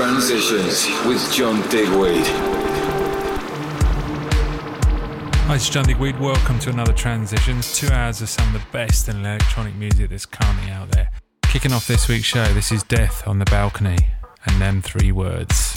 Transitions with John Digweed. Hi, it's John Digweed. Welcome to another Transitions. Two hours of some of the best in electronic music that's currently out there. Kicking off this week's show, this is Death on the Balcony and them three words.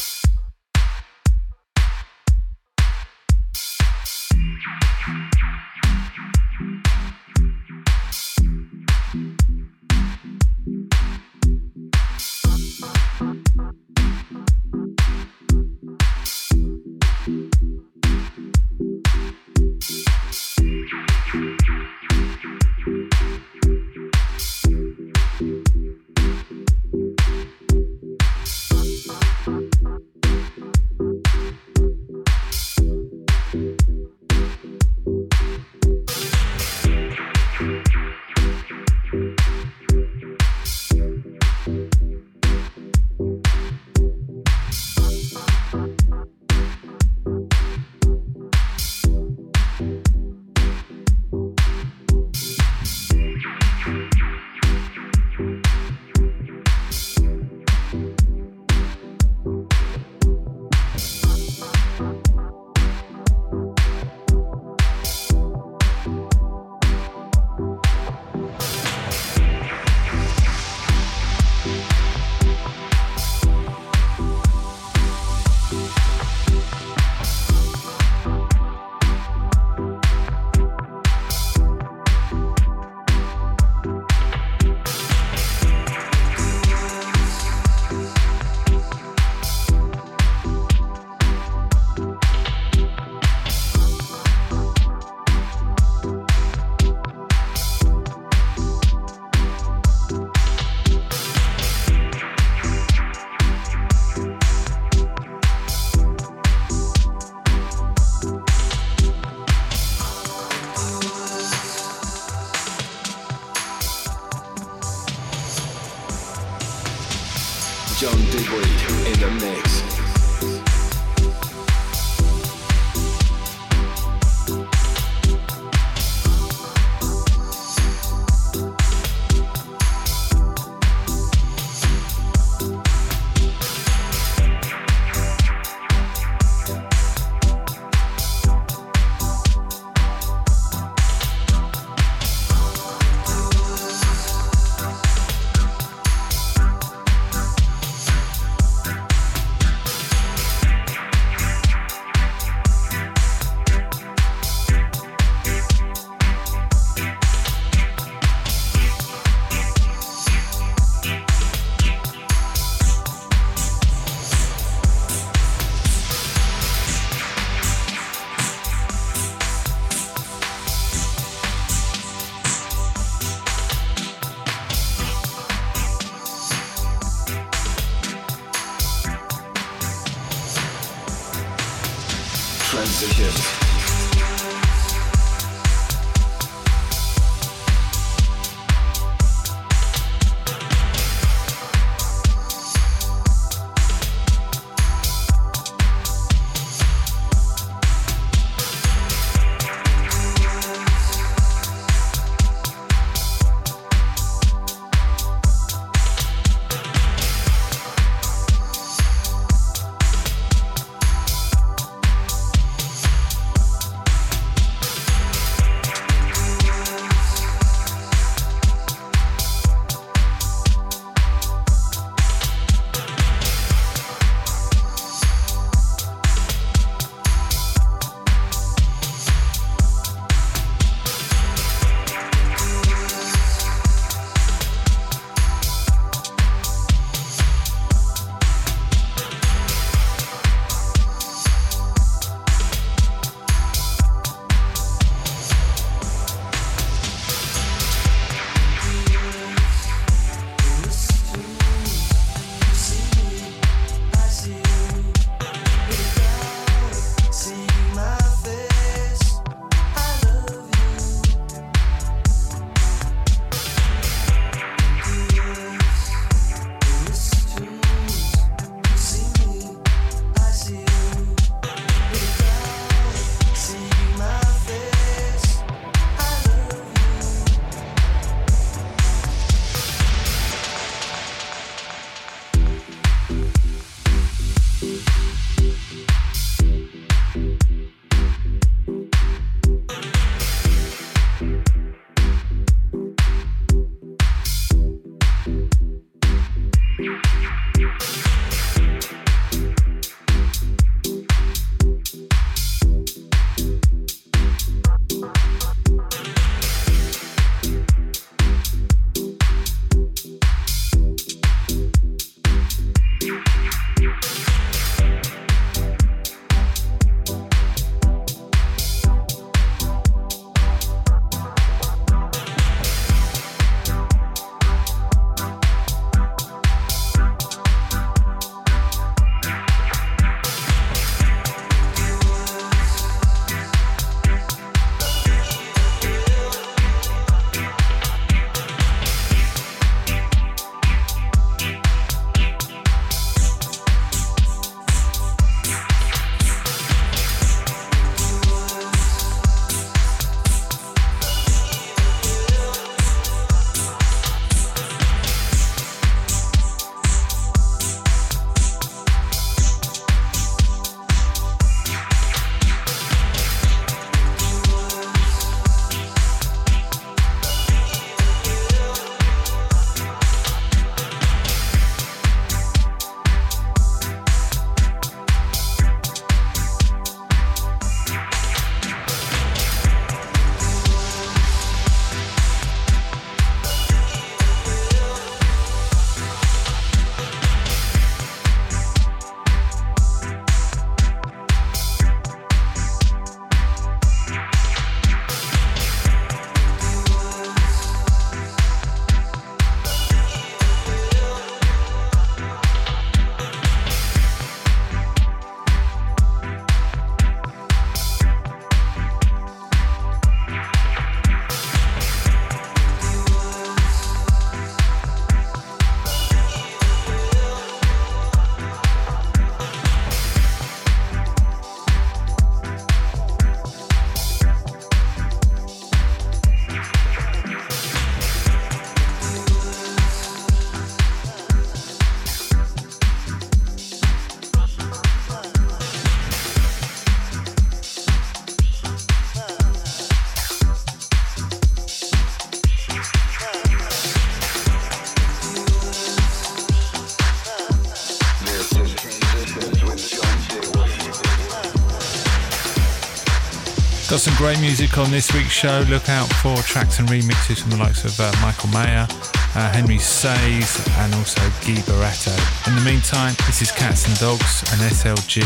Great music on this week's show. Look out for tracks and remixes from the likes of uh, Michael Mayer, uh, Henry Saiz, and also Guy Barretto. In the meantime, this is Catz 'n Dogz and SLG.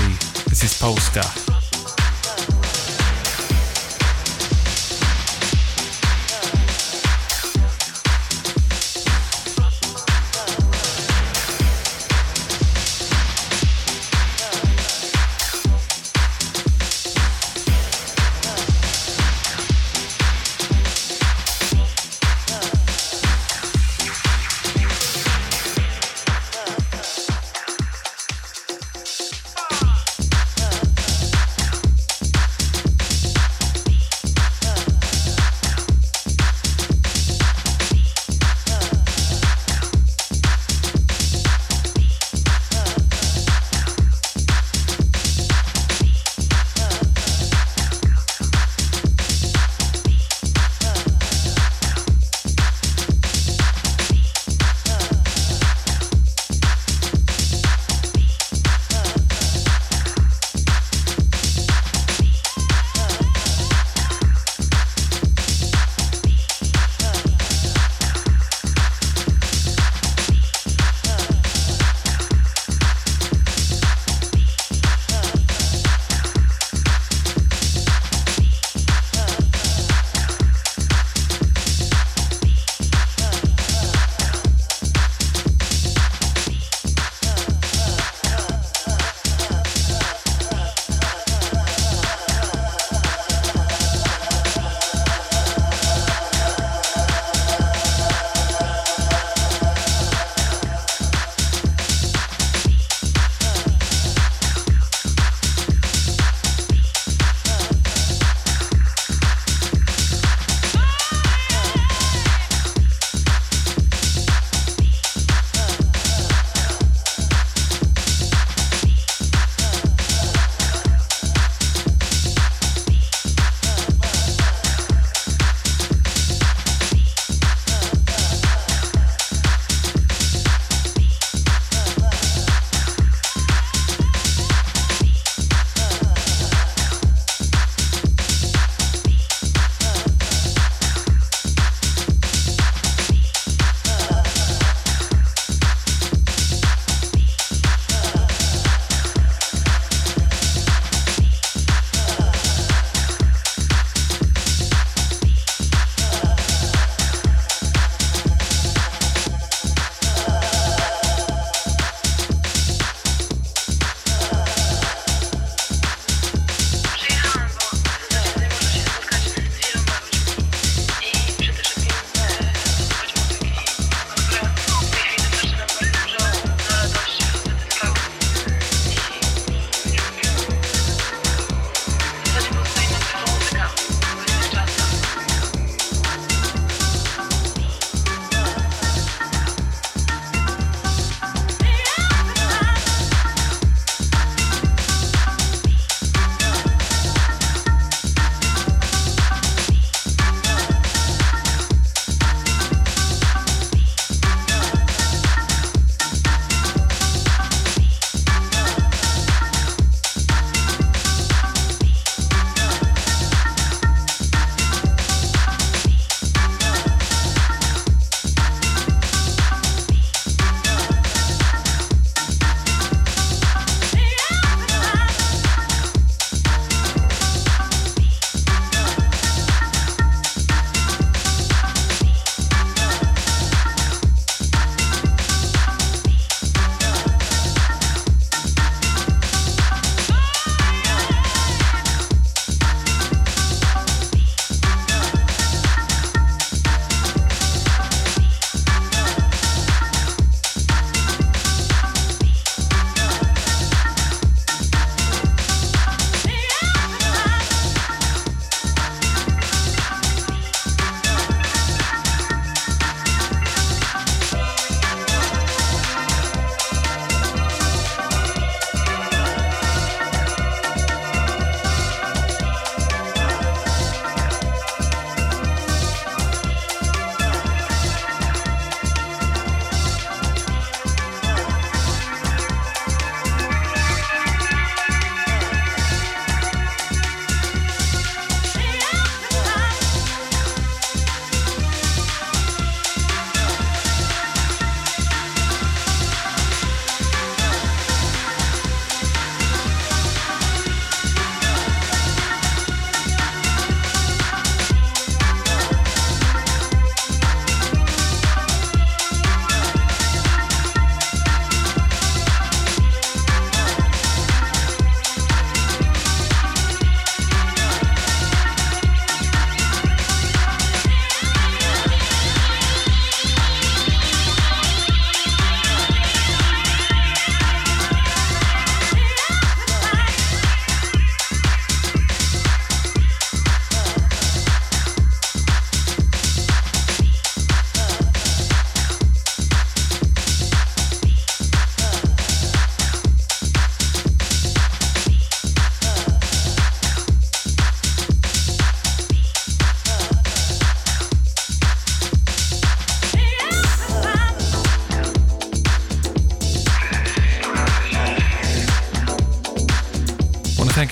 This is Polska.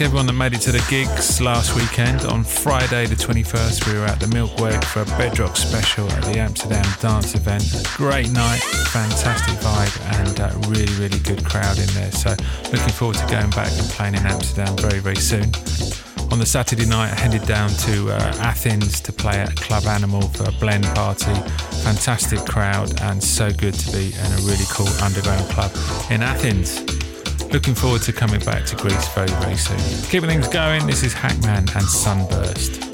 Everyone that made it to the gigs last weekend. On Friday, the 21st, we were at the Melkweg for a Bedrock special at the Amsterdam dance event. Great night, fantastic vibe, and a really, really good crowd in there. So, looking forward to going back and playing in Amsterdam very, very soon. On the Saturday night, I headed down to uh, Athens to play at Club Animal for a blend party. Fantastic crowd and so good to be in a really cool underground club in Athens. Looking forward to coming back to Greece very, very soon. Keeping things going, this is Hackman and Sunburst.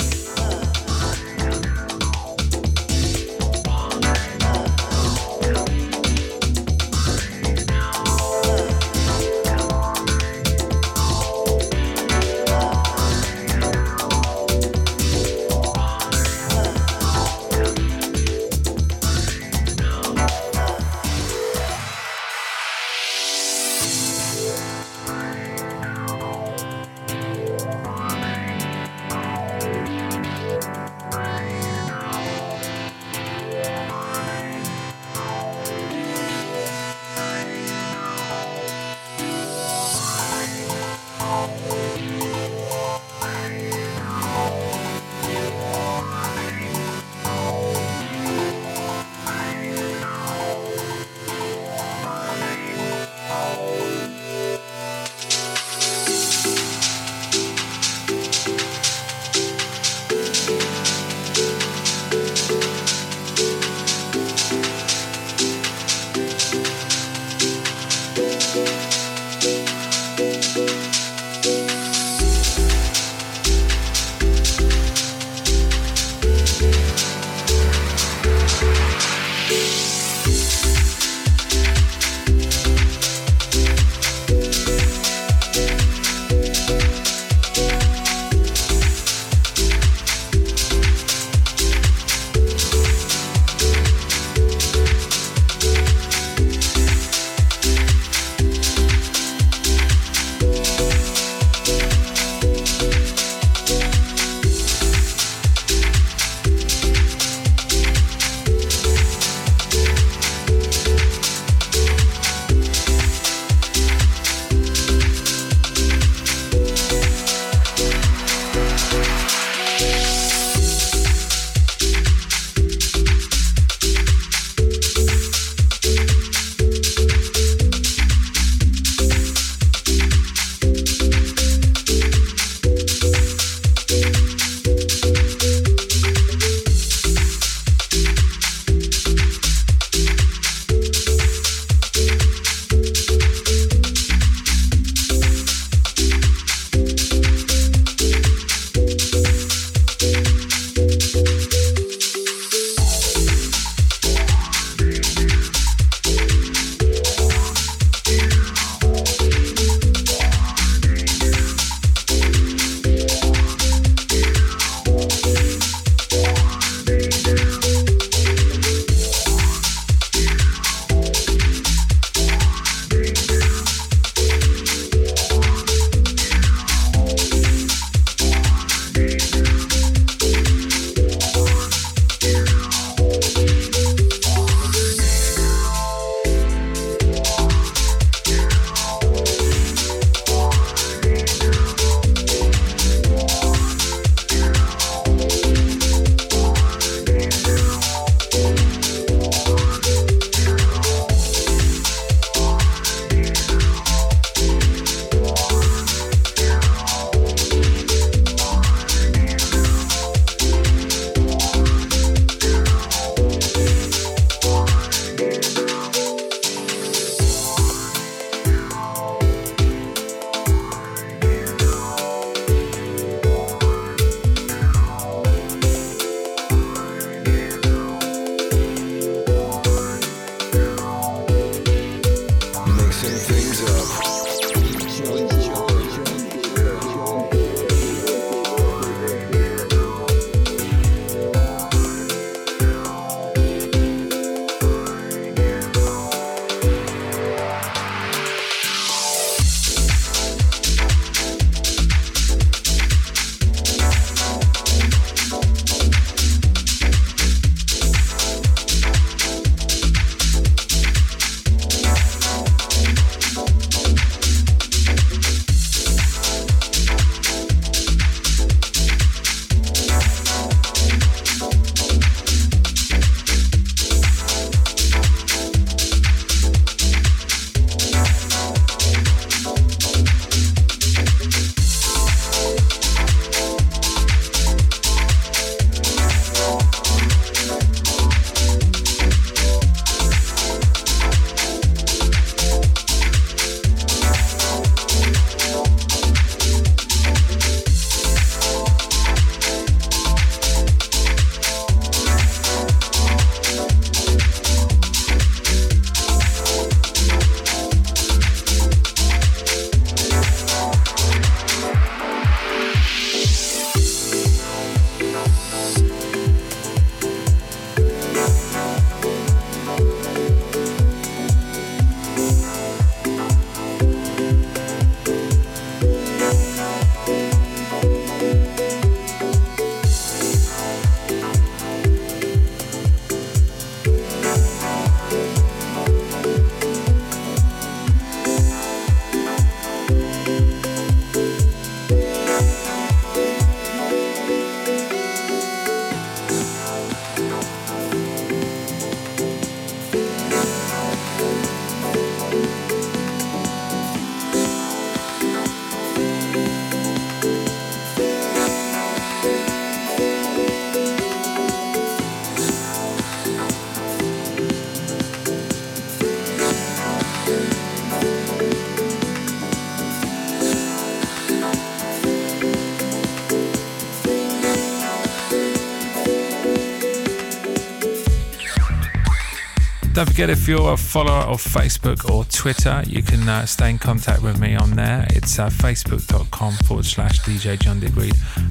Don't forget if you're a follower of Facebook or Twitter, you can uh, stay in contact with me on there. It's uh, facebook.com forward slash DJ John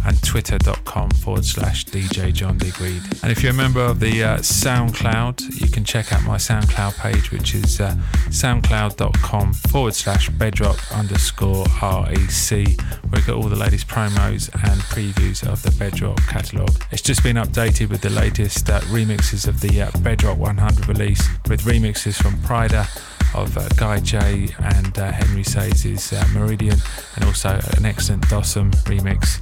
and twitter.com forward slash DJ John. And if you're a member of the uh, SoundCloud, you can check out my SoundCloud page, which is uh, soundcloud.com forward slash bedrock underscore REC, where we've got all the latest promos and previews of the Bedrock catalogue. It's just been updated with the latest uh, remixes of the uh, Bedrock 100 release with remixes from Pryda of uh, Guy J and uh, Henry Saiz' uh, Meridian, and also an excellent Dosem remix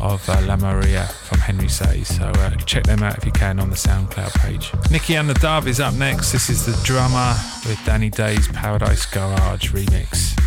of uh, La Maria from Henry Saiz. So check them out if you can on the SoundCloud page. Niki and the Dove is up next. This is the drummer with Danny Daze Paradise Garage remix.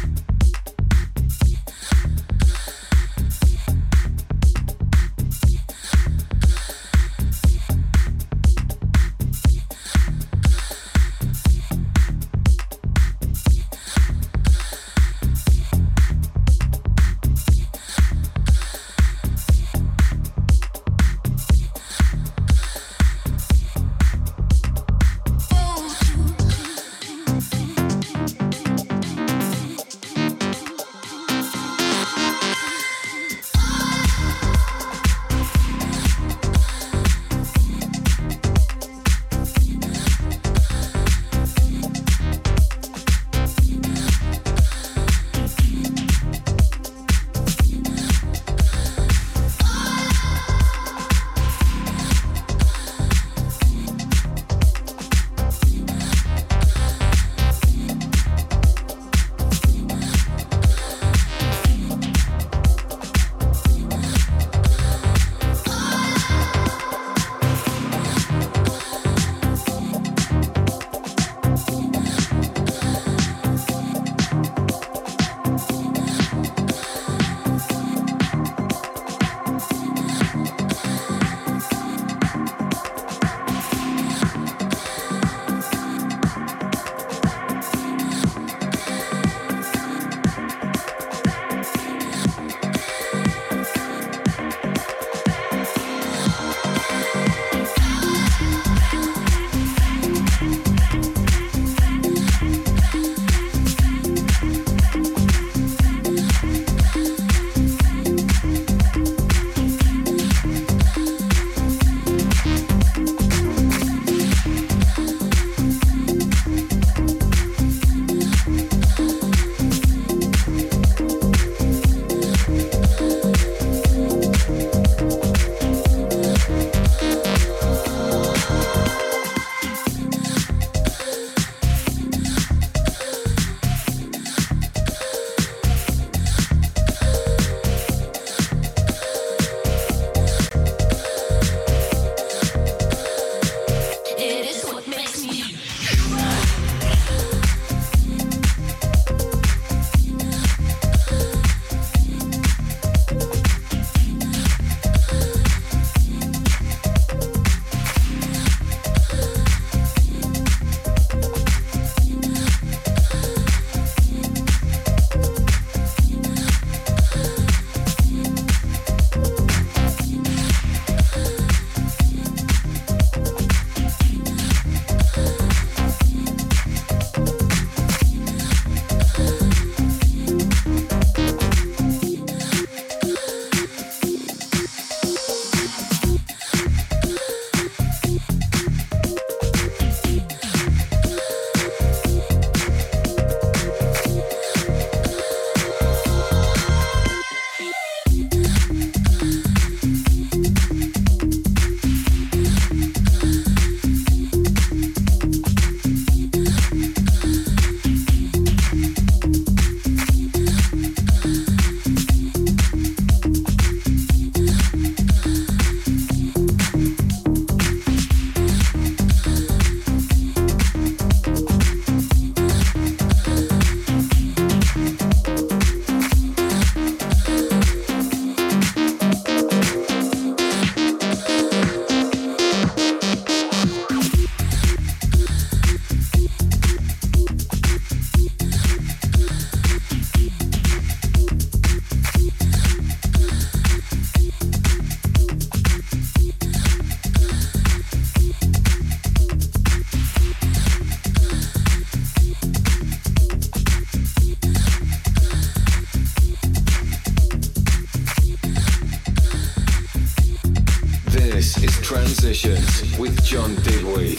Is transitions with John Digweed.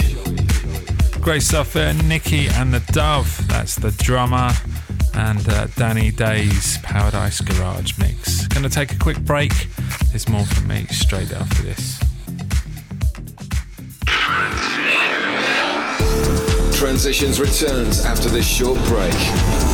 Great stuff there, Niki and the Dove. That's the drummer and uh, Danny Daze Paradise Garage mix. Gonna take a quick break. There's more from me straight after this. Transitions returns after this short break.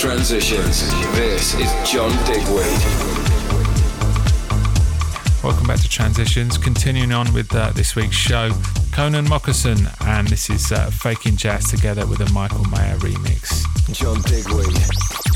Transitions. This is John Digweed. Welcome back to Transitions. Continuing on with uh, this week's show, Connan Mockasin, and this is uh, Faking Jazz together with a Michael Mayer remix. John Digweed. Digweed.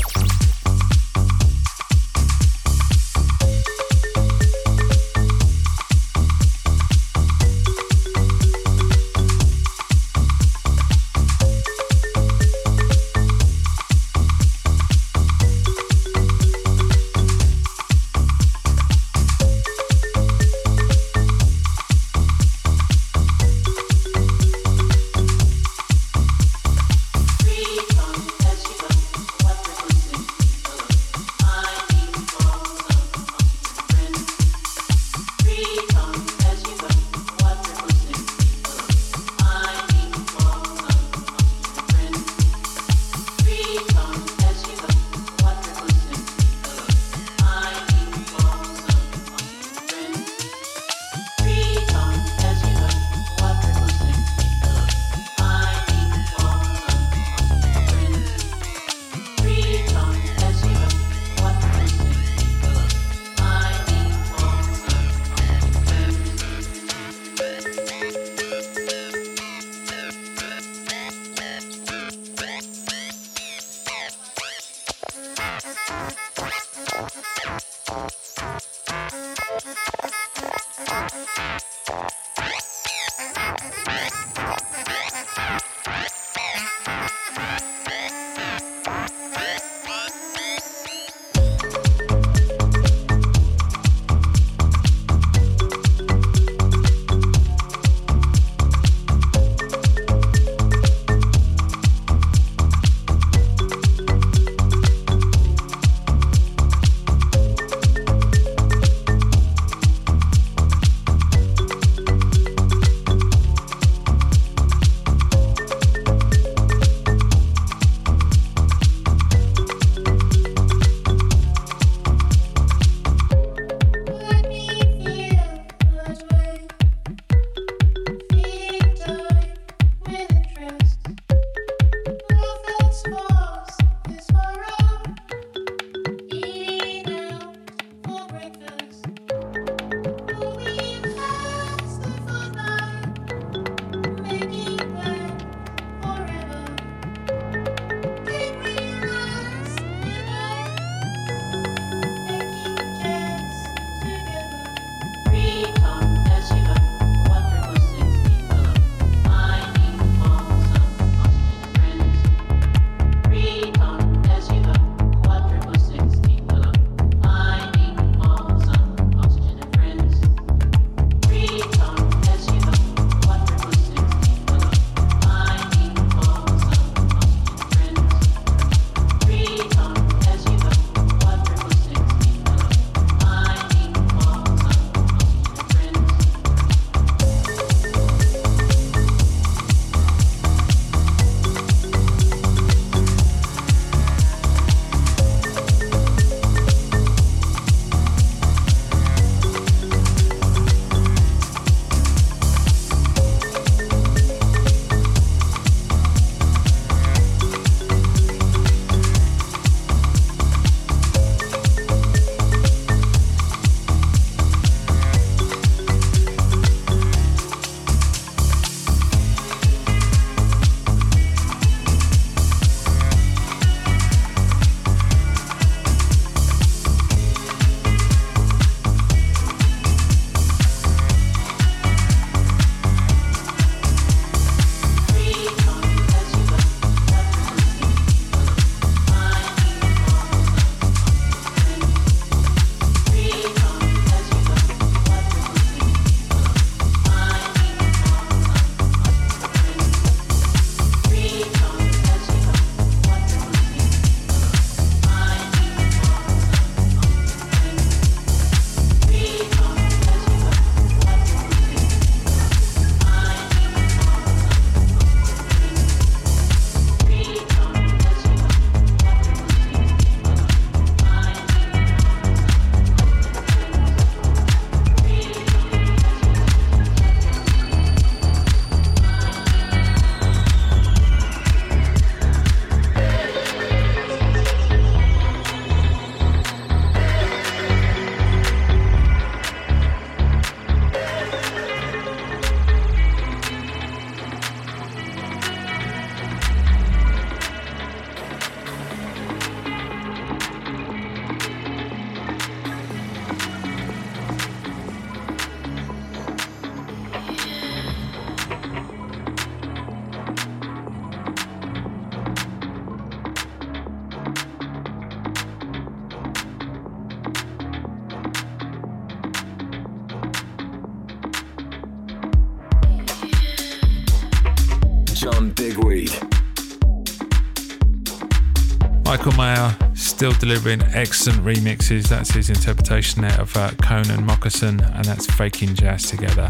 Still delivering excellent remixes. That's his interpretation there of uh, Connan Mockasin, and that's Faking Jazz together.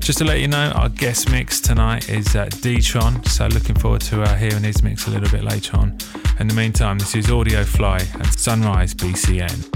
Just to let you know, our guest mix tonight is uh, Deetron, so looking forward to uh, hearing his mix a little bit later on. In the meantime, this is Audiofly and Sunrise BCN.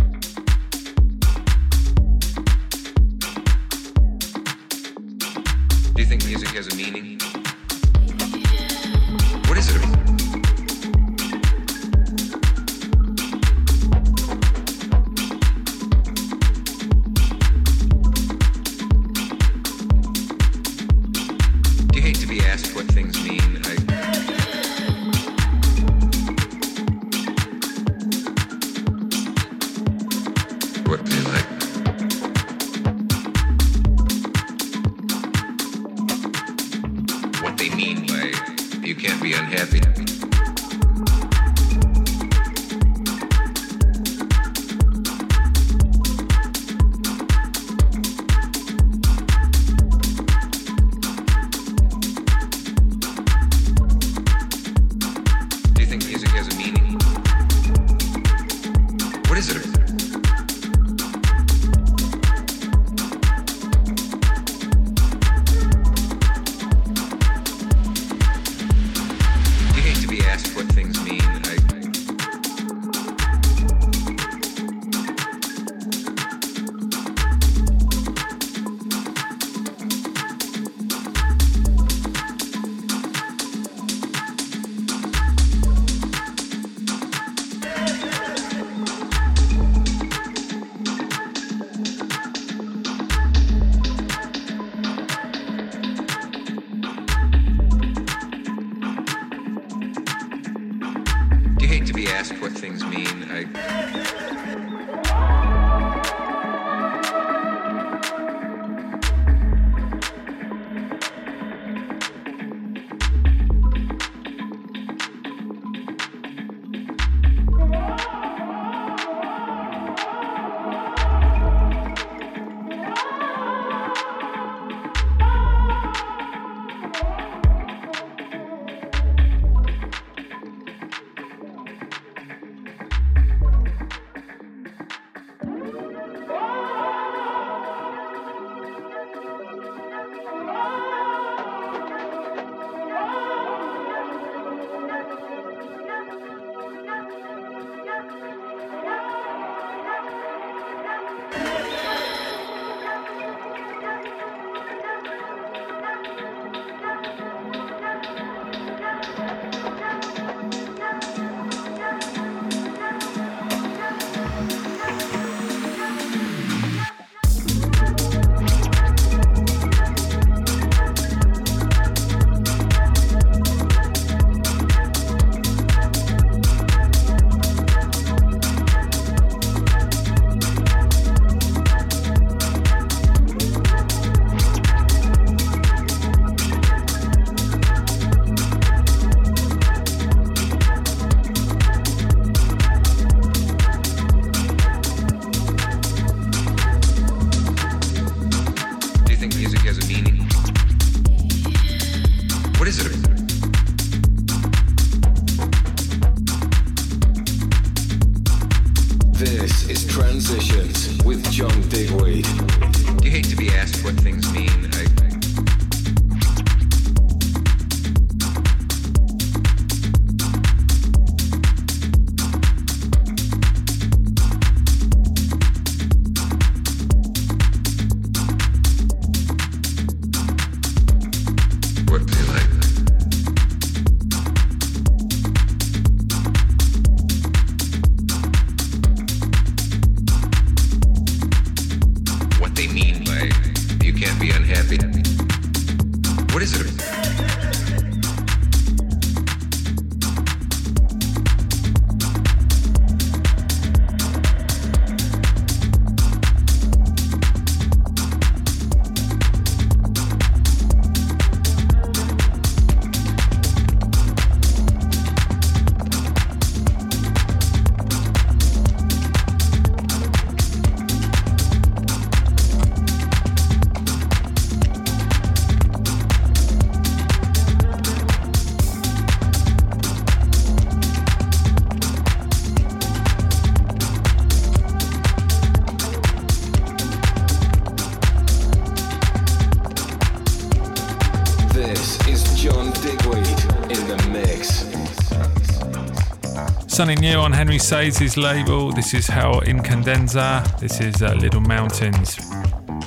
Something new on Henry Saiz' label. This is Hell in Cadenza. This is uh, Little Mountains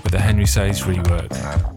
with a Henry Saiz rework.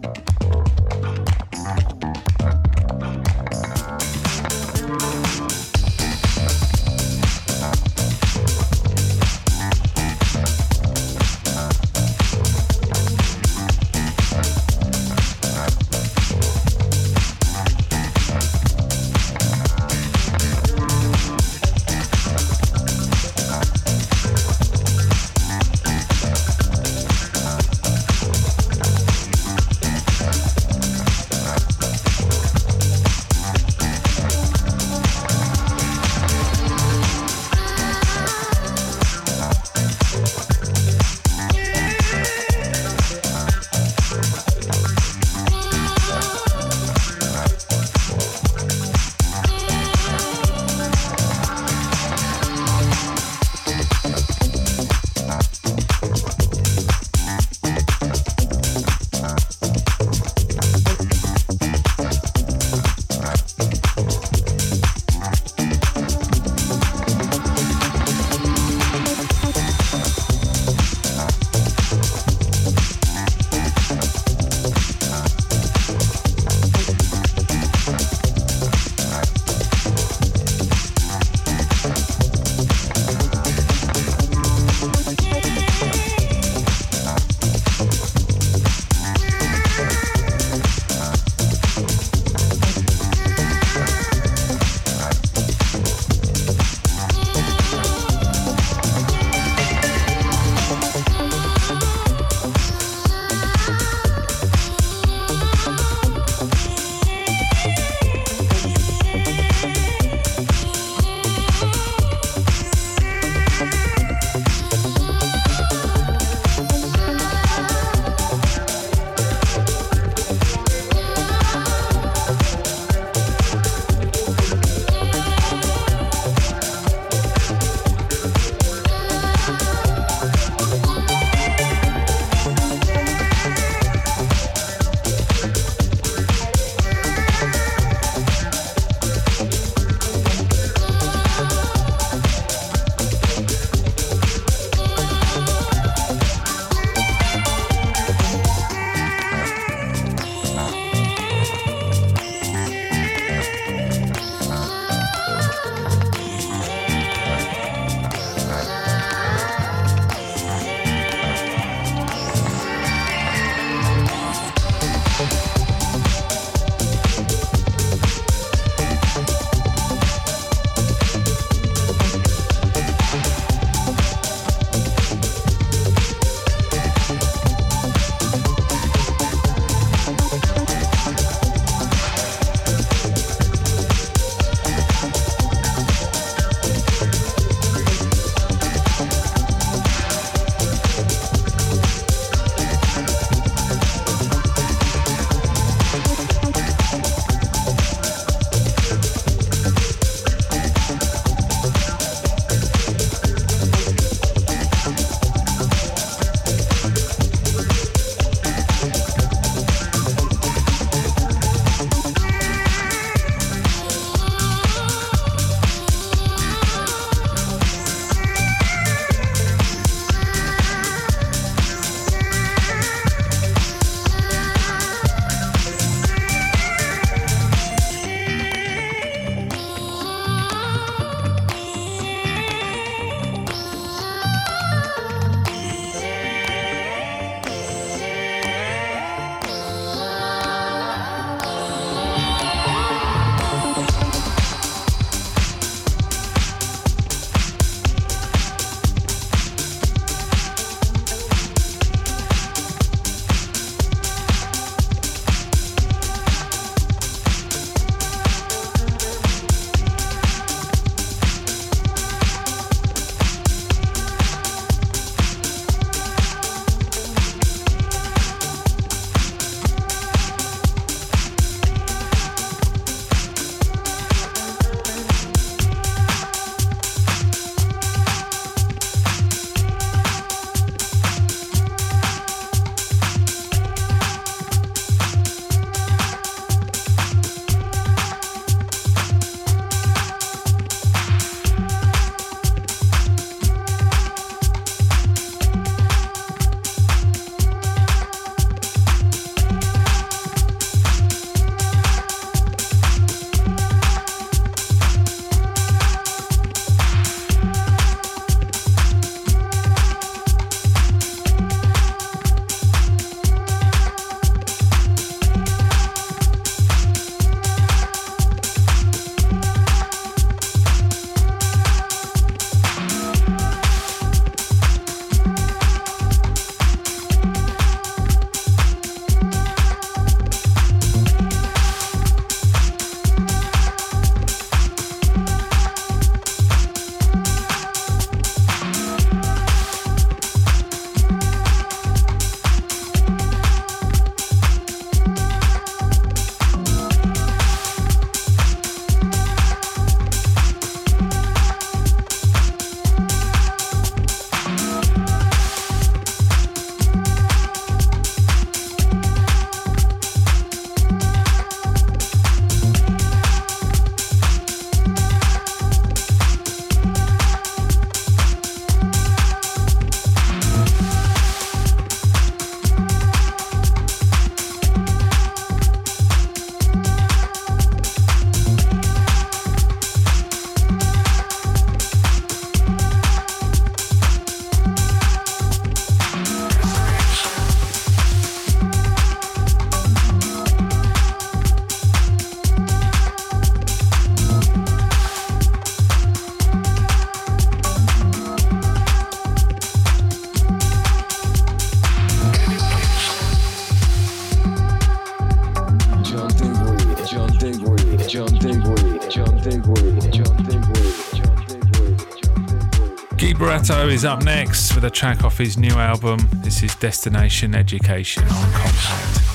Barretto is up next with a track off his new album. This is Destination Education on Compact.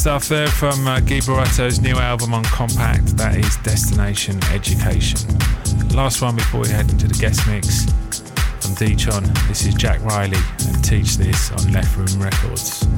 Stuff there from uh, Guy new album on Compact. That is Destination Education. Last one before we head into the guest mix Deetron. This is Jack Riley and Teach This on Left Room Records.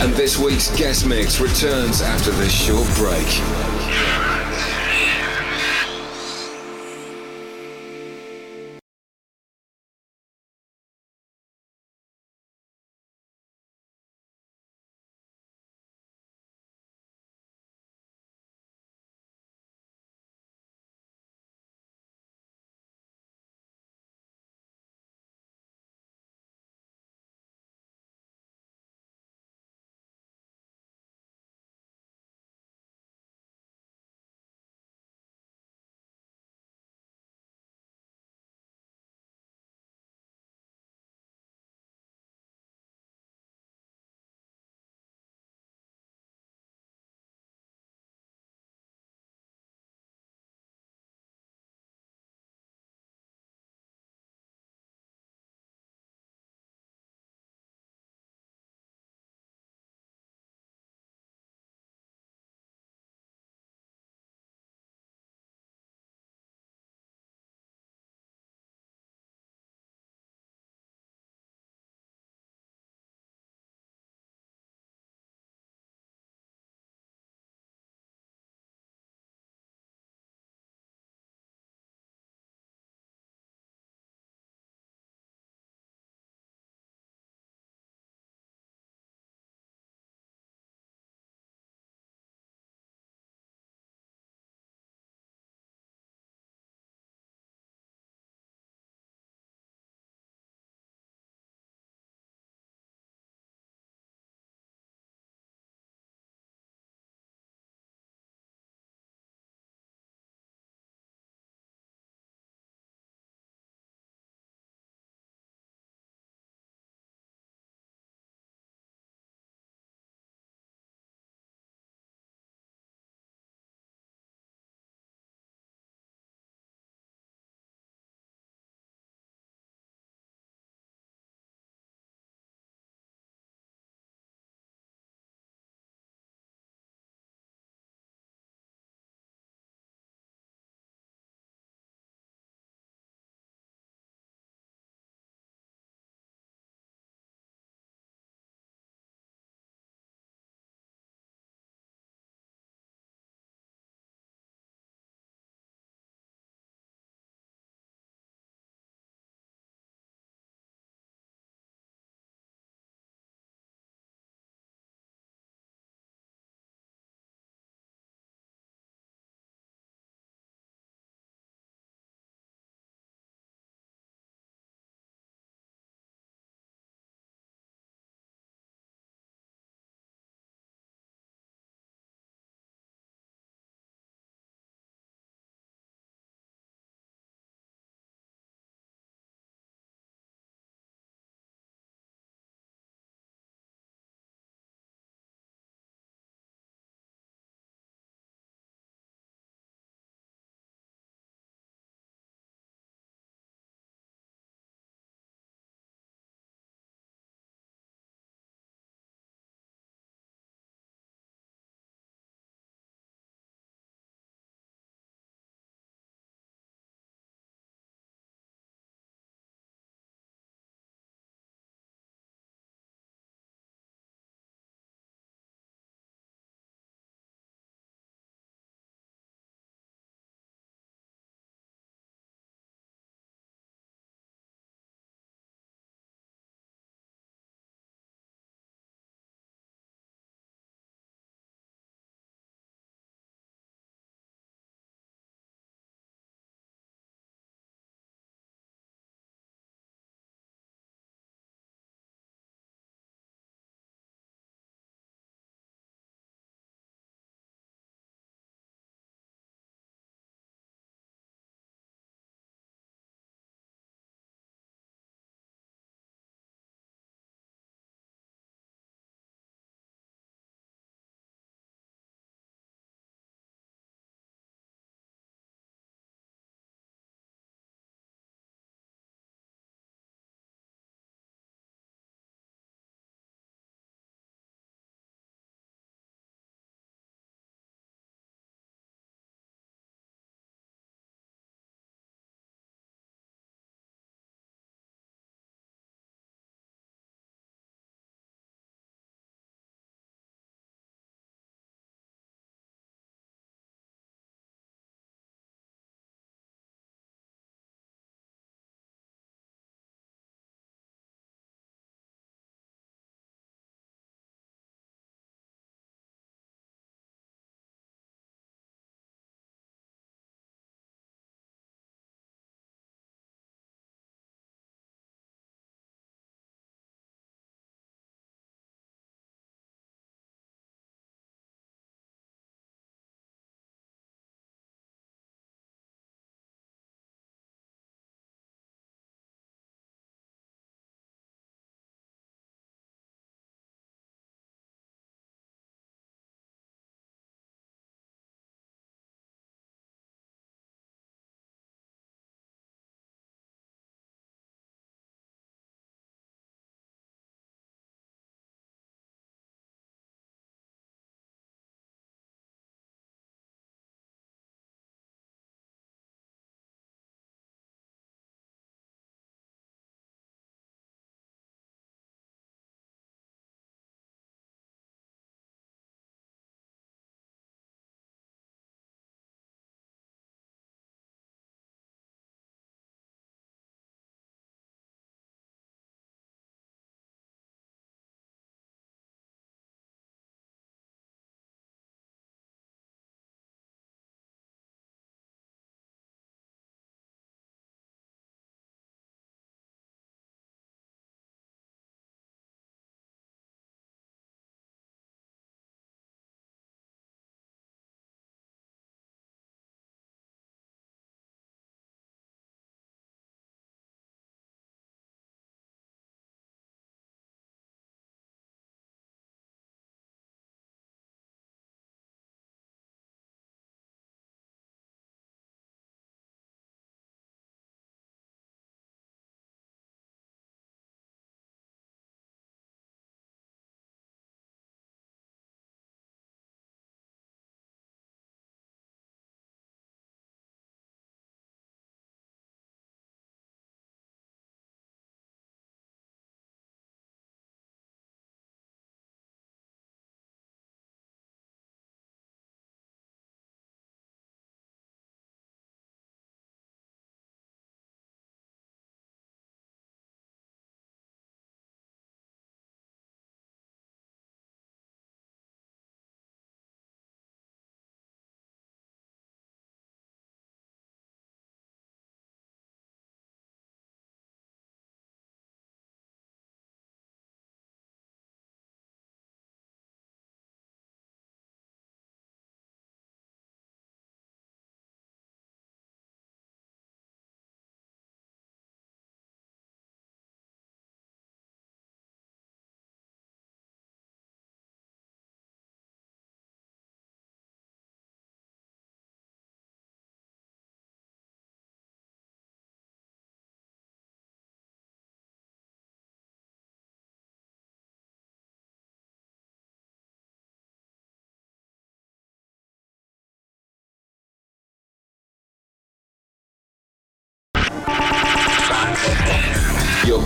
And this week's guest mix returns after this short break.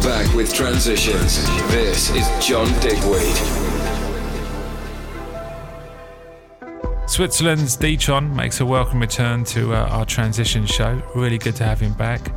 Back with transitions. This is John Digweed. Switzerland's Deetron makes a welcome return to uh, our transition show. Really good to have him back.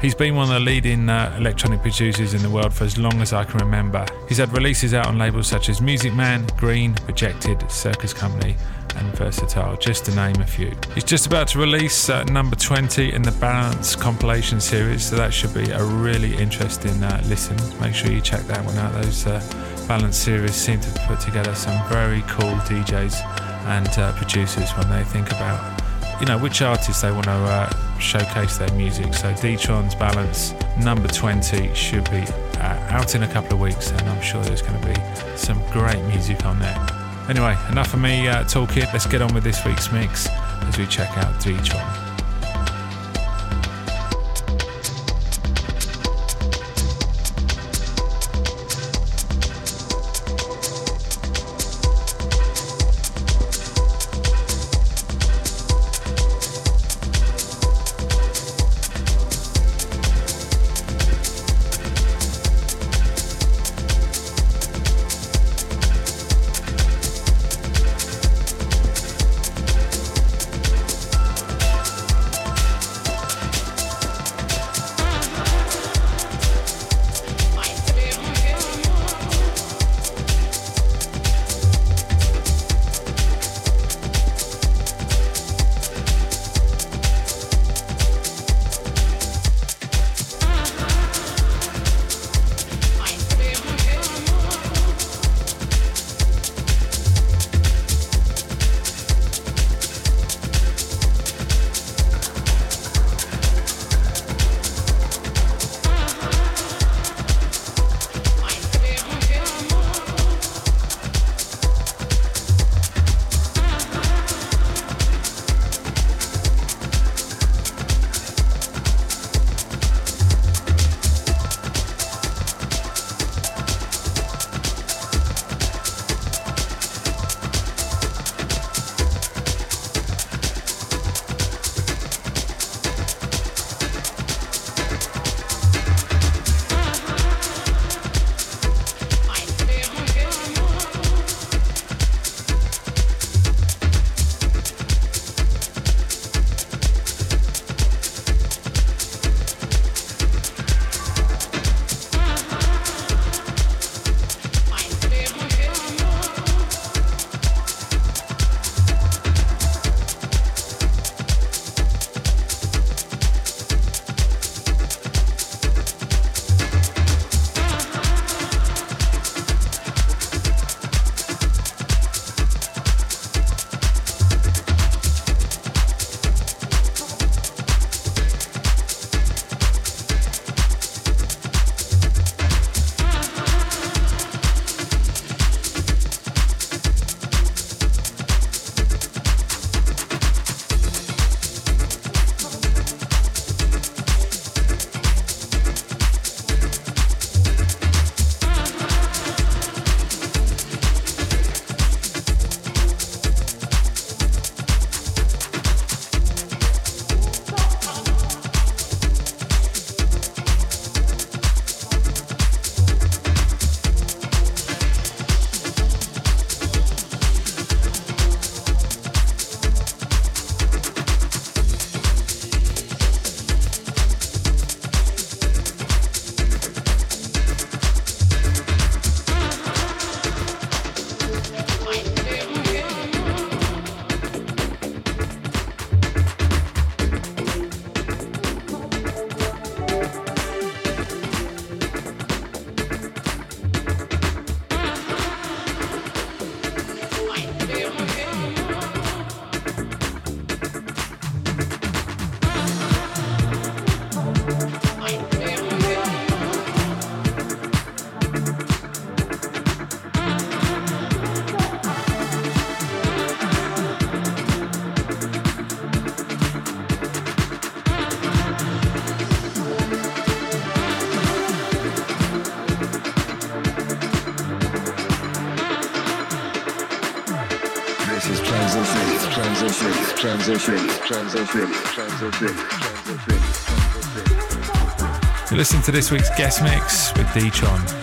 He's been one of the leading uh, electronic producers in the world for as long as I can remember. He's had releases out on labels such as Music Man, Green, Rejected, Circus Company, and Versatile, just to name a few. He's just about to release uh, number 20 in the Balance compilation series, so that should be a really interesting uh, listen. Make sure you check that one out. Those uh, Balance series seem to put together some very cool DJs and uh, producers when they think about you know which artists they want to uh, showcase their music. So Deetron's Balance number 20 should be uh, out in a couple of weeks, and I'm sure there's going to be some great music on there. Anyway, enough of me uh, talking. Let's get on with this week's mix as we check out Deetron. You're listening to this week's guest mix with Deetron.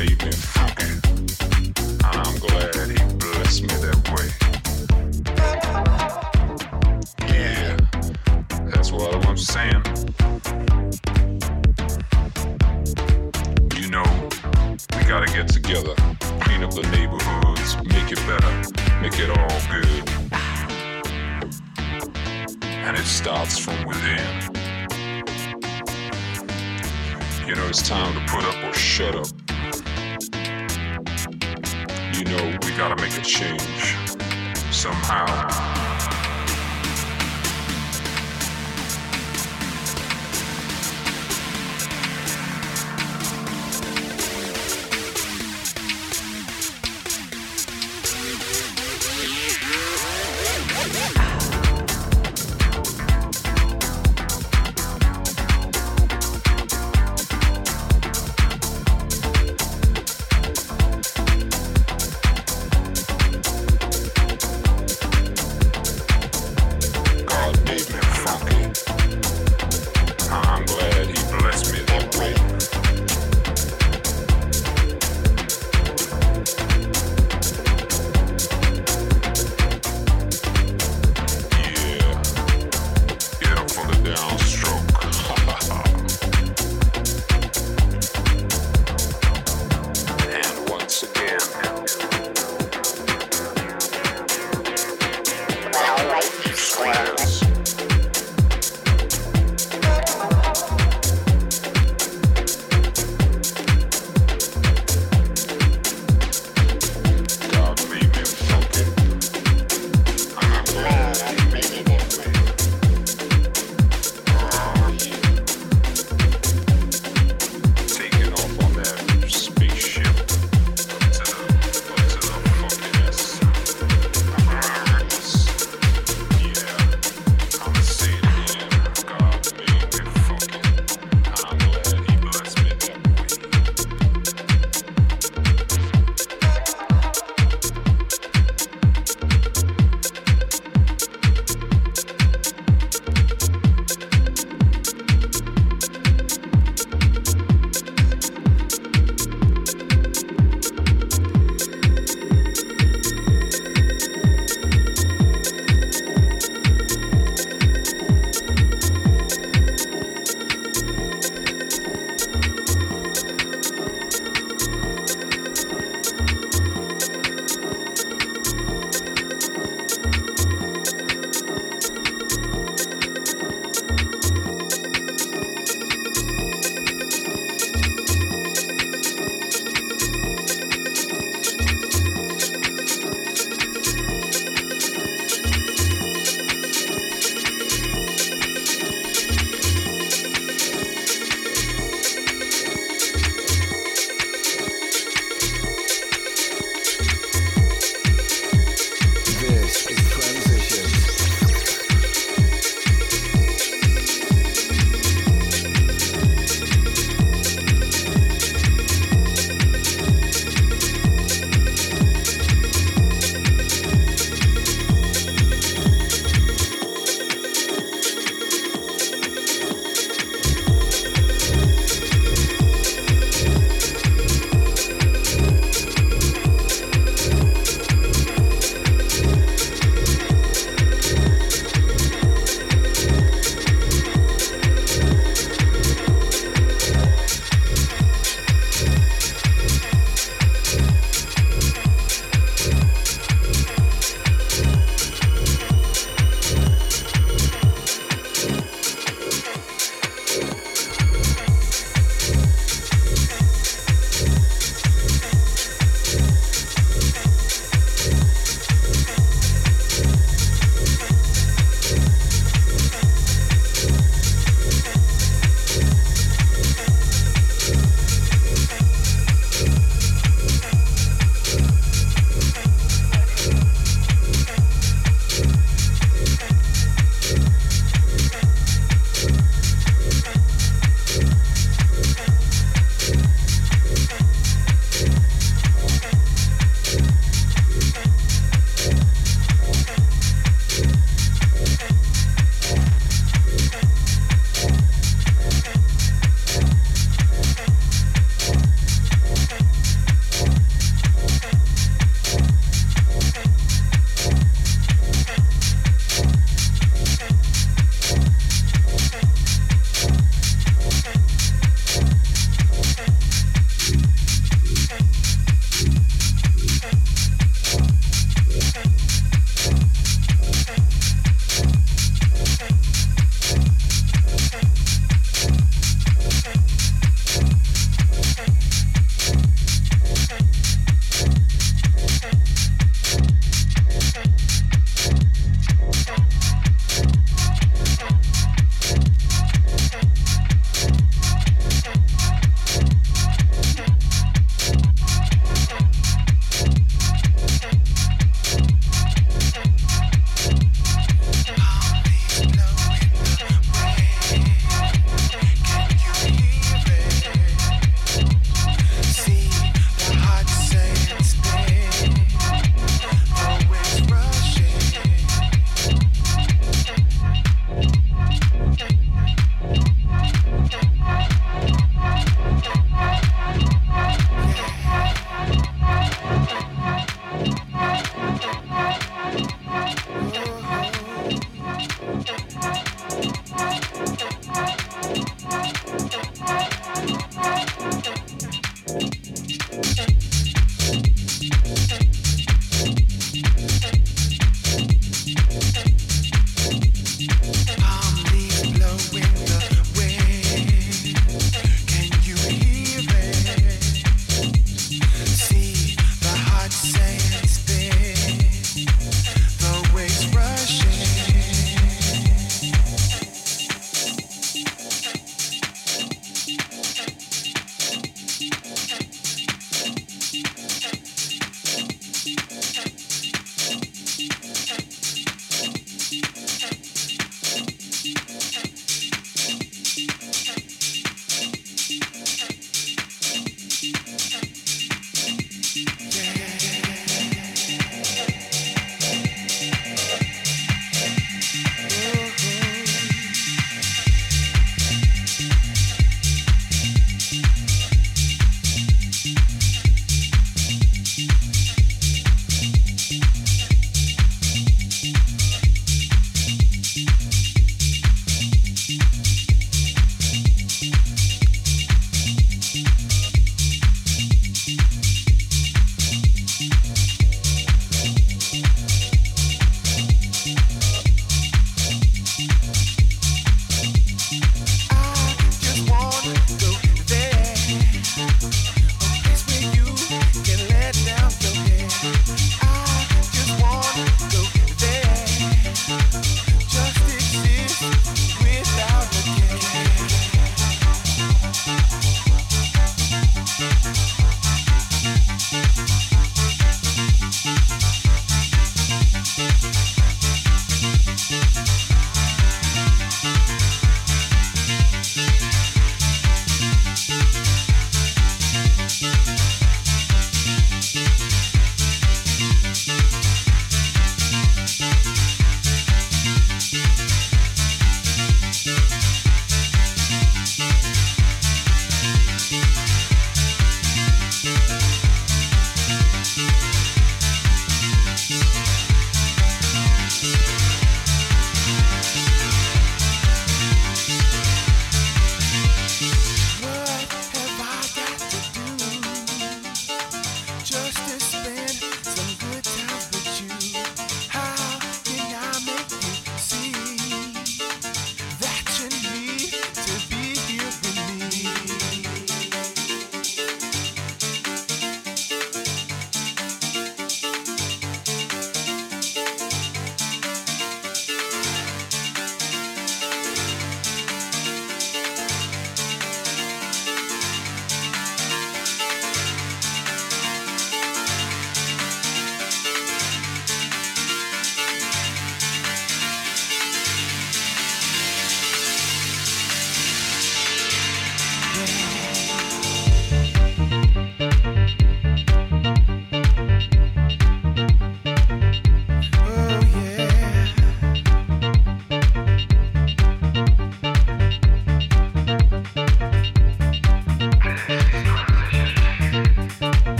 evening.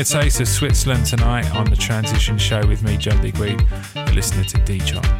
A taste of Switzerland tonight on the Transition Show with me, John Digweed. You're listening to Deetron. with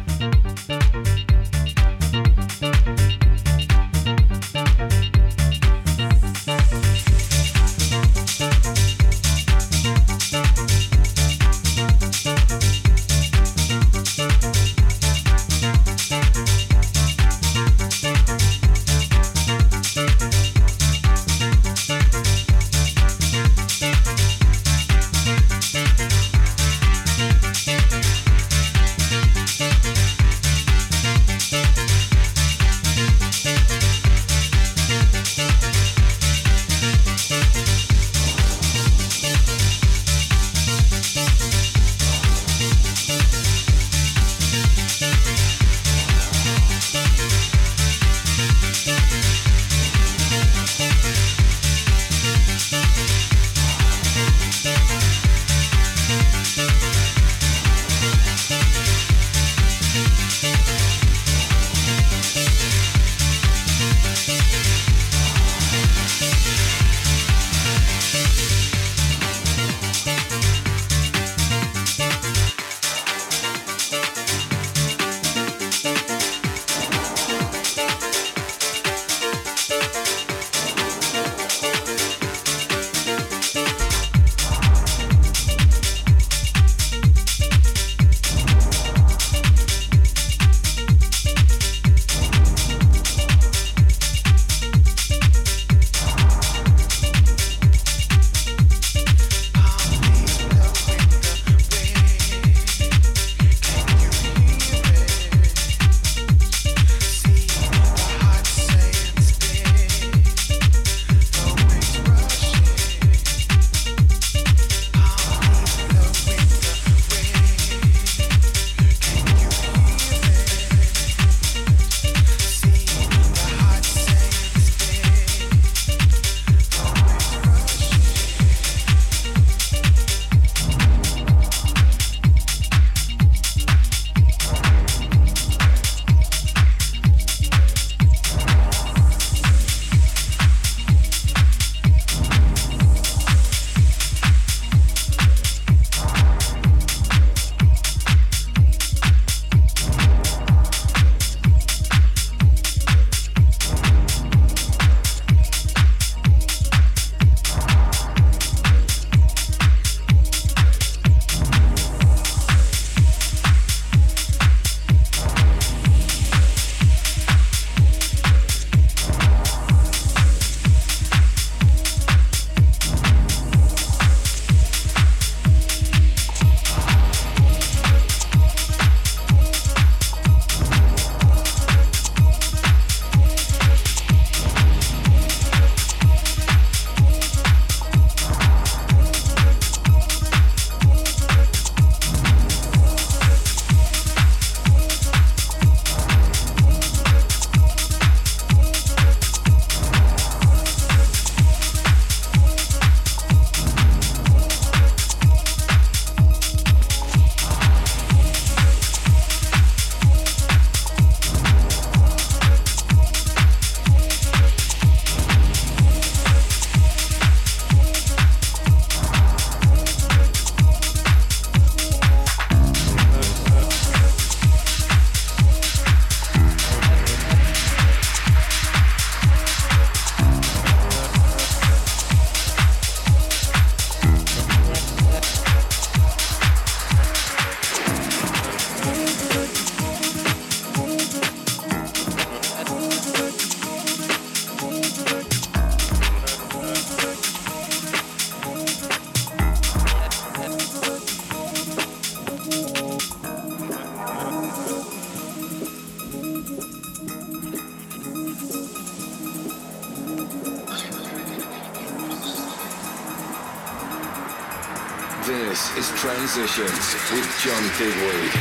John Digweed.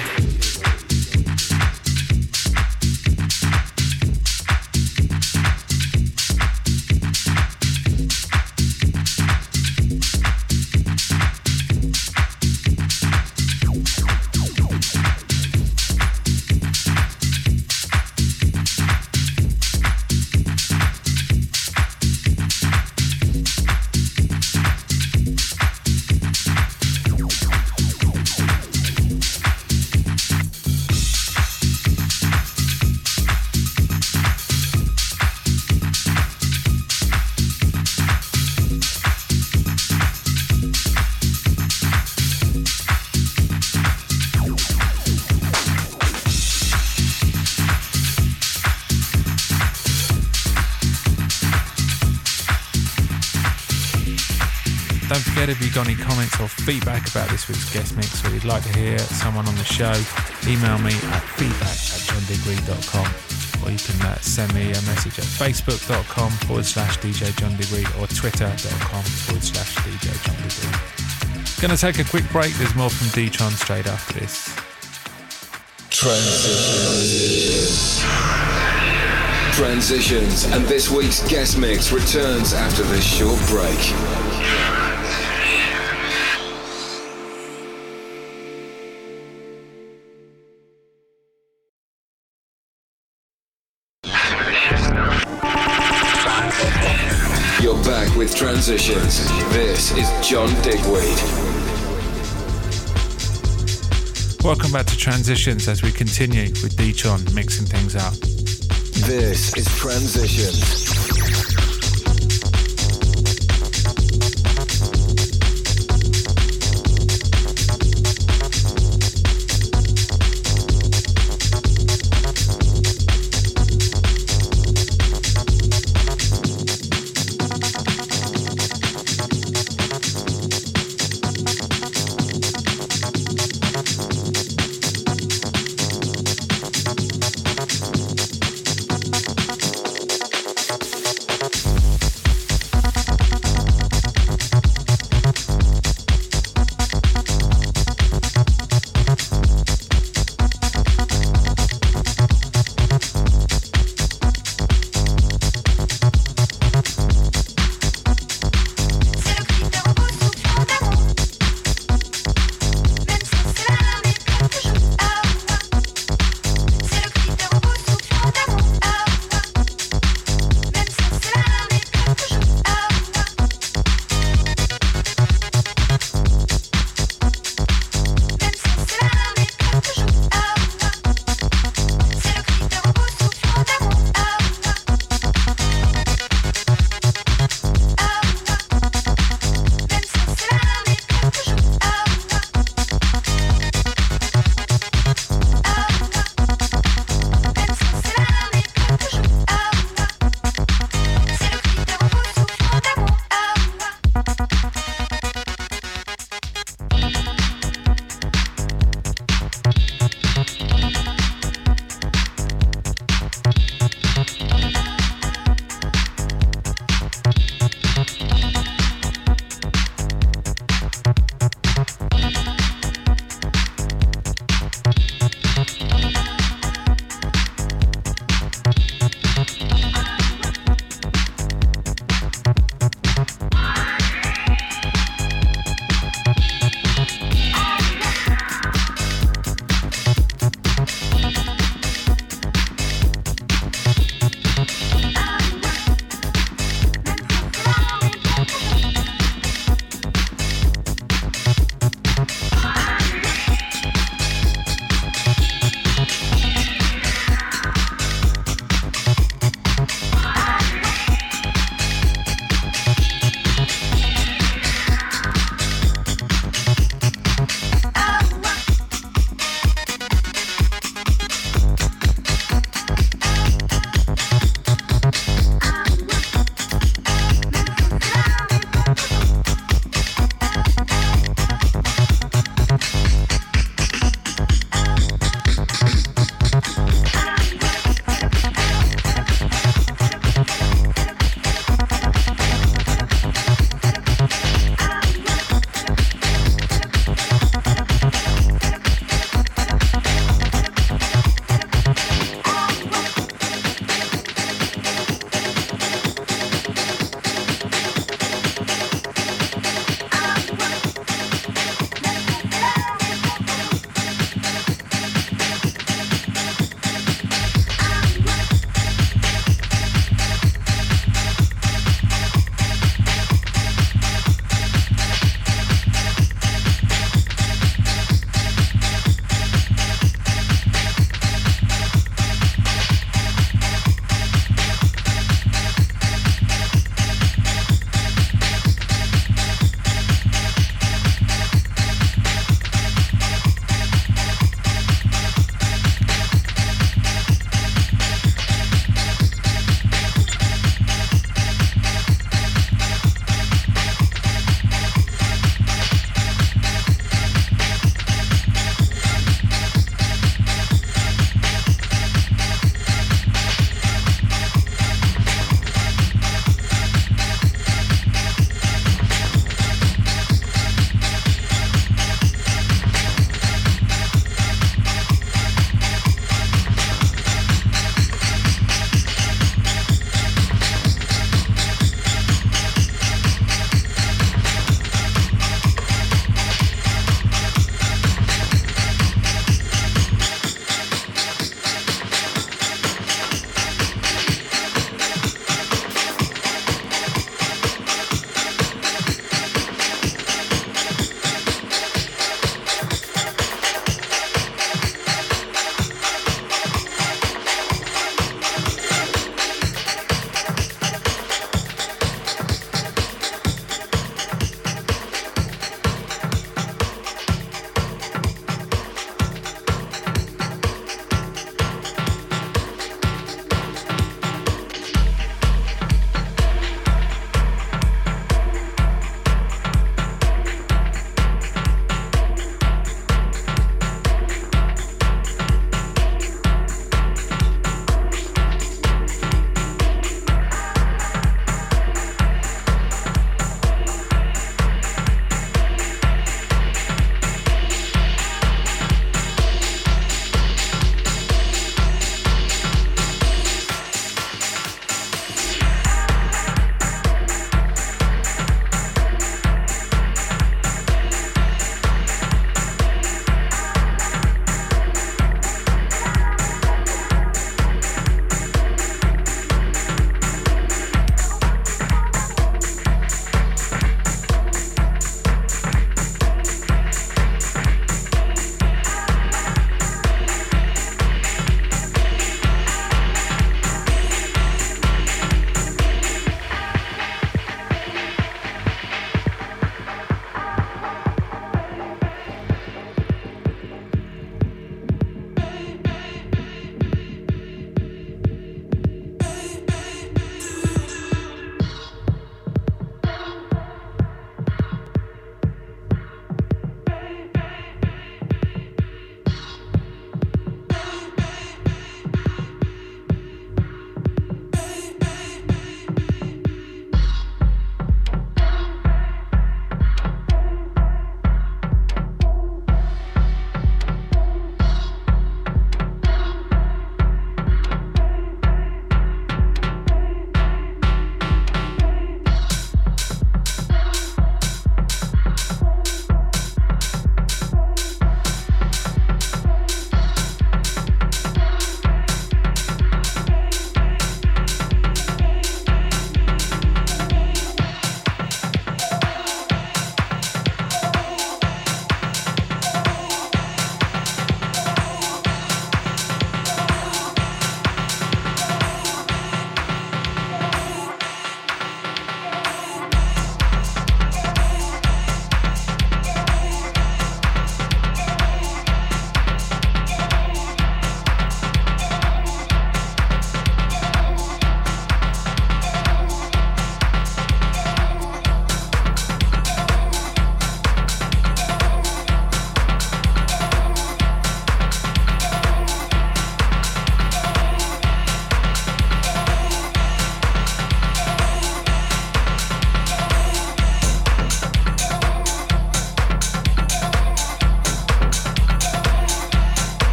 If you've got any comments or feedback about this week's guest mix or you'd like to hear someone on the show, email me at feedback at johndigweed.com or you can uh, send me a message at facebook.com forward slash DJ John Digweed or twitter.com forward slash DJ John Digweed. Gonna take a quick break. There's more from Deetron straight after this. Transitions. Transitions, and this week's guest mix returns after this short break. John Digweed. Welcome back to Transitions as we continue with Deetron mixing things up. This is Transitions.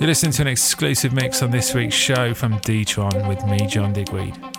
You're listening to an exclusive mix on this week's show from Deetron with me, John Digweed.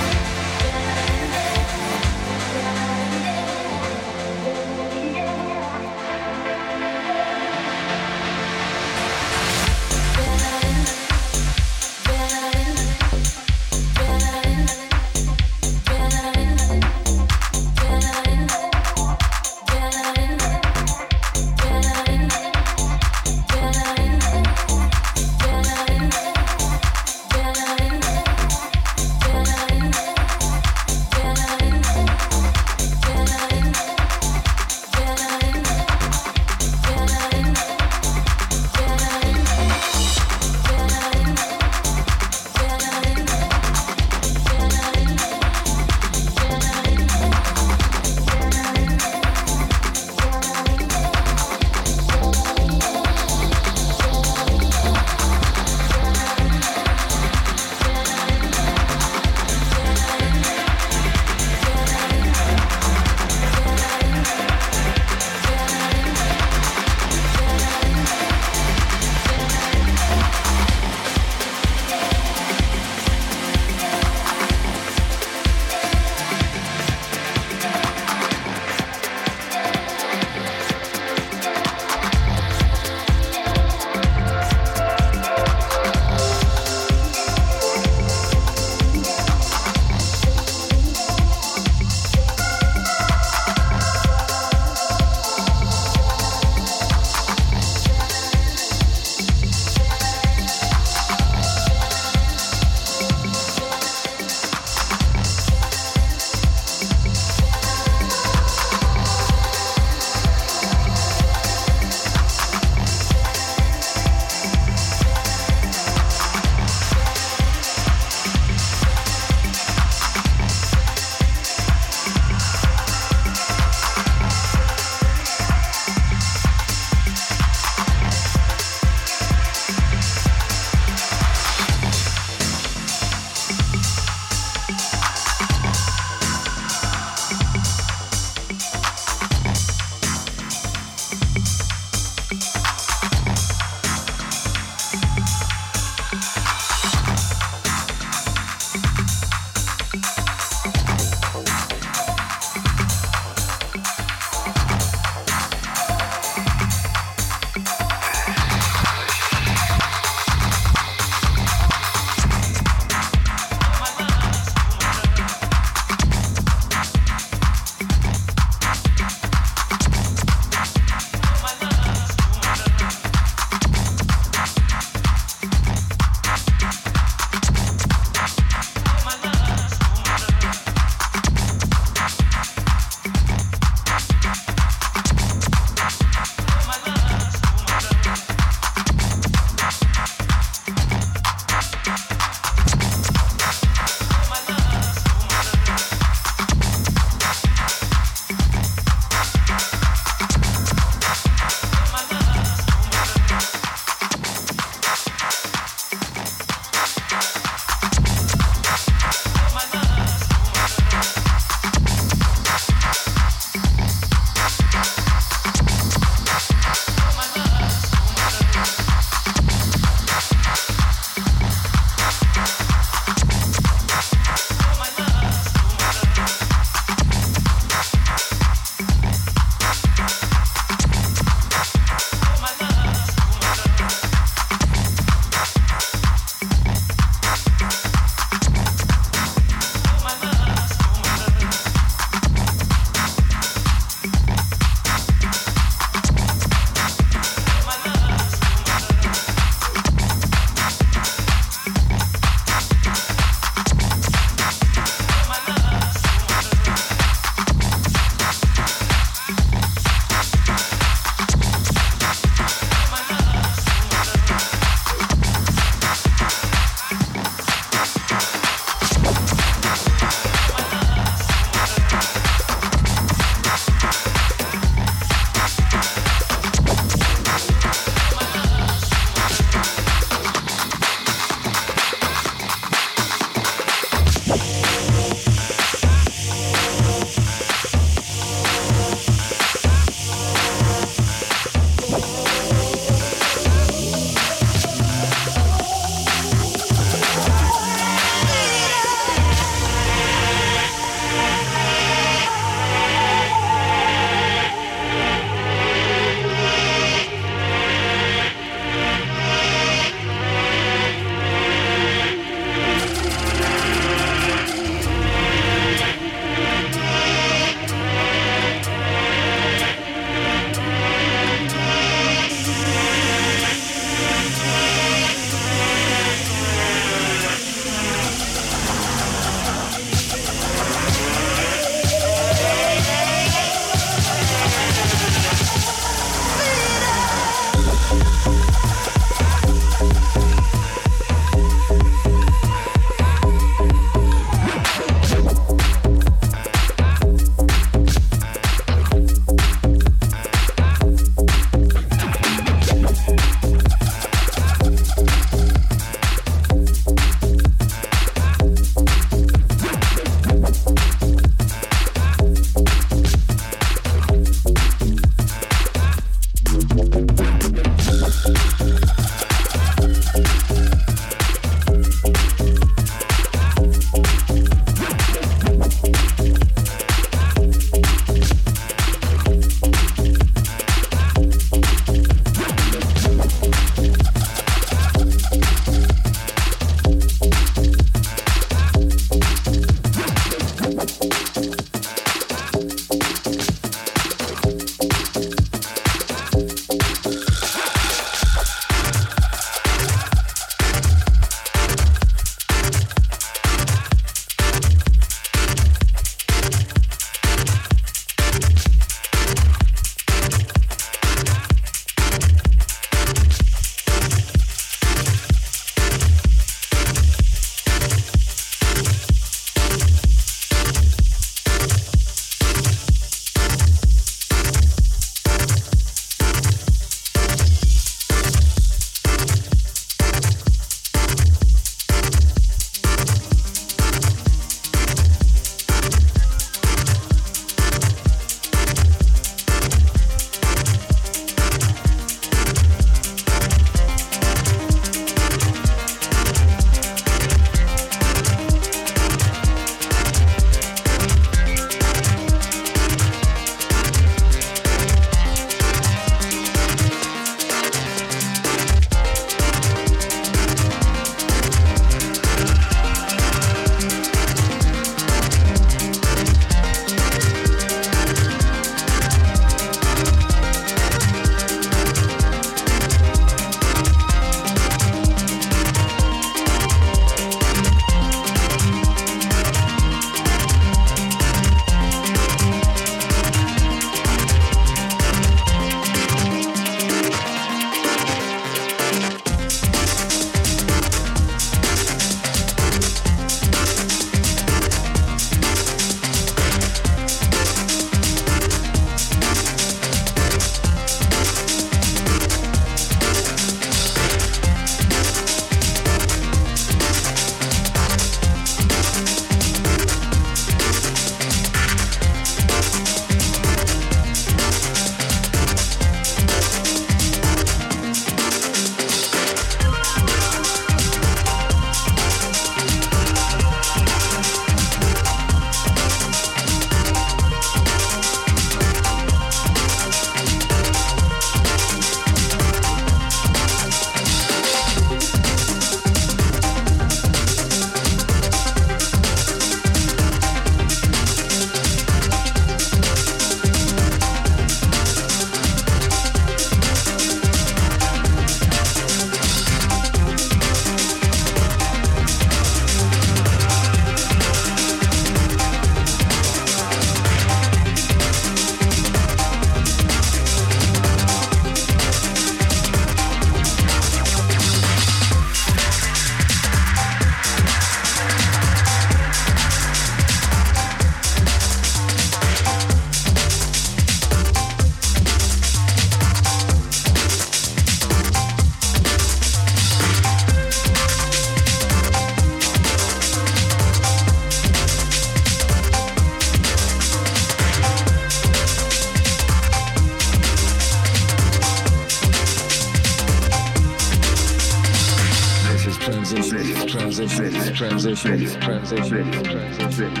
Transition, transition, transition,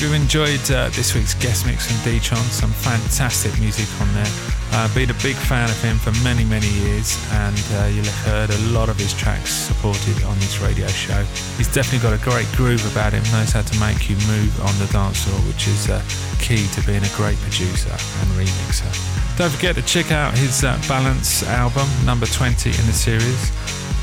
Hope you've enjoyed uh, this week's guest mix from Deetron. Some fantastic music on there. Uh, been a big fan of him for many, many years, and uh, you'll have heard a lot of his tracks supported on this radio show. He's definitely got a great groove about him, knows how to make you move on the dance floor, which is uh, key to being a great producer and remixer. Don't forget to check out his uh, Balance album, number 20 in the series.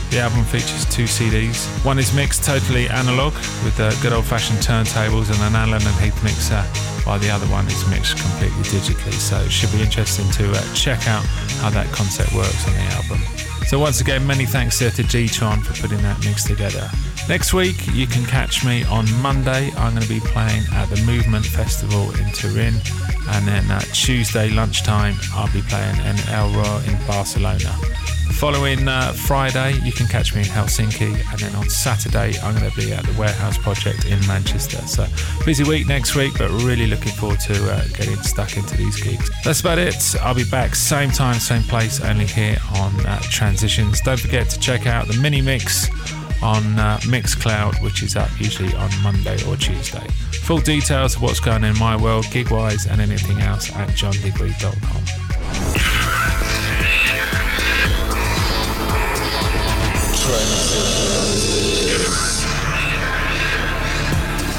The album features two CDs. One is mixed totally analog with good old fashioned turntables and an Allen and Heath mixer, while the other one is mixed completely digitally. So it should be interesting to uh, check out how that concept works on the album. So once again, many thanks to Deetron for putting that mix together. Next week, you can catch me on Monday. I'm going to be playing at the Movement Festival in Turin. And then uh, Tuesday lunchtime, I'll be playing in elrow in Barcelona. Following uh, Friday, you can catch me in Helsinki, and then on Saturday, I'm going to be at the Warehouse Project in Manchester. So, busy week next week, but really looking forward to uh, getting stuck into these gigs. That's about it. I'll be back same time, same place, only here on uh, Transitions. Don't forget to check out the mini mix on uh, Mixcloud, which is up usually on Monday or Tuesday. Full details of what's going on in my world, gig wise, and anything else at johndigweed.com.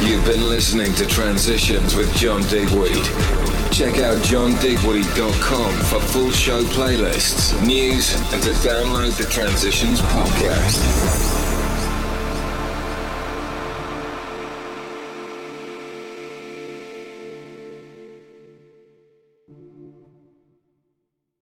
You've been listening to Transitions with John Digweed. Check out johndigweed.com for full show playlists, news, and to download the Transitions podcast.